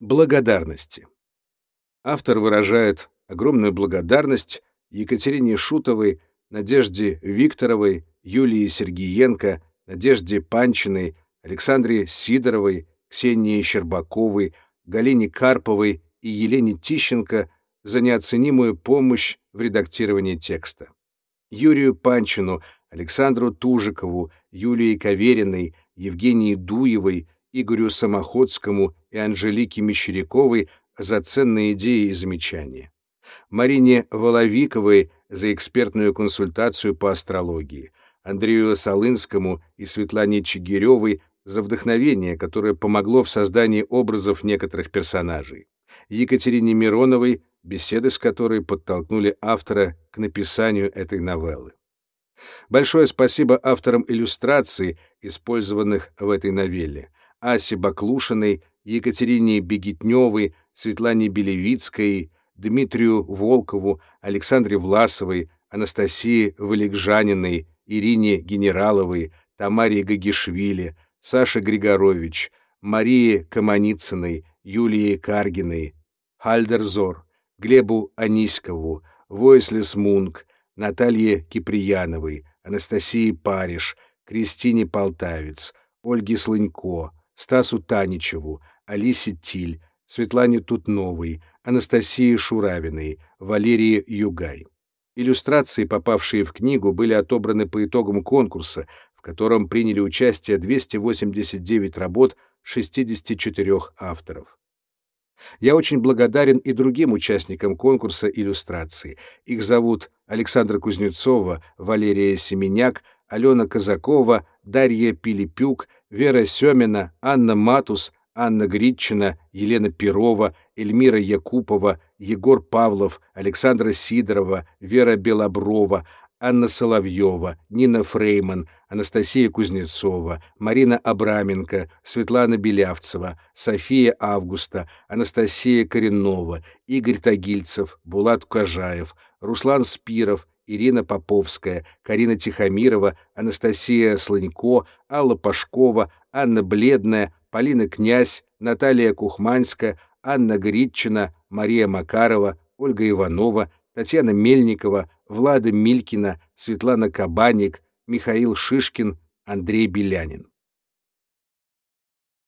Благодарности. Автор выражает огромную благодарность Екатерине Шутовой, Надежде Викторовой, Юлии Сергиенко, Надежде Панчиной, Александре Сидоровой, Ксении Щербаковой, Галине Карповой и Елене Тищенко за неоценимую помощь в редактировании текста. Юрию Панчину, Александру Тужикову, Юлии Кавериной, Евгении Дуевой, Игорю Самоходскому и Анжелике Мещеряковой за ценные идеи и замечания. Марине Воловиковой за экспертную консультацию по астрологии, Андрею Солынскому и Светлане Чигиревой за вдохновение, которое помогло в создании образов некоторых персонажей, Екатерине Мироновой, беседы с которой подтолкнули автора к написанию этой новеллы. Большое спасибо авторам иллюстраций, использованных в этой новелле, Асе Баклушиной, Екатерине Бегетневой, Светлане Белевицкой, Дмитрию Волкову, Александре Власовой, Анастасии Валикжаниной, Ирине Генераловой, Тамаре Гагишвили, Саше Григорович, Марии Каманицыной, Юлии Каргиной, Хальдерзор, Глебу Аниськову, Войслес Мунк, Наталье Киприяновой, Анастасии Париж, Кристине Полтавец, Ольге Слынько, Стасу Таничеву, Алисе Тиль, Светлане Тутновой, Анастасии Шуравиной, Валерии Югай. Иллюстрации, попавшие в книгу, были отобраны по итогам конкурса, в котором приняли участие 289 работ 64 авторов. Я очень благодарен и другим участникам конкурса иллюстраций. Их зовут Александра Кузнецова, Валерия Семеняк, Алена Казакова, Дарья Пилипюк, Вера Семина, Анна Матус, Анна Гритчина, Елена Перова, Эльмира Якупова, Егор Павлов, Александра Сидорова, Вера Белоброва, Анна Соловьева, Нина Фрейман, Анастасия Кузнецова, Марина Абраменко, Светлана Белявцева, София Августа, Анастасия Кореннова, Игорь Тагильцев, Булат Кажаев, Руслан Спиров, Ирина Поповская, Карина Тихомирова, Анастасия Слонько, Алла Пашкова, Анна Бледная, Полина Князь, Наталья Кухманская, Анна Гритчина, Мария Макарова, Ольга Иванова, Татьяна Мельникова, Влада Милькина, Светлана Кабаник, Михаил Шишкин, Андрей Белянин.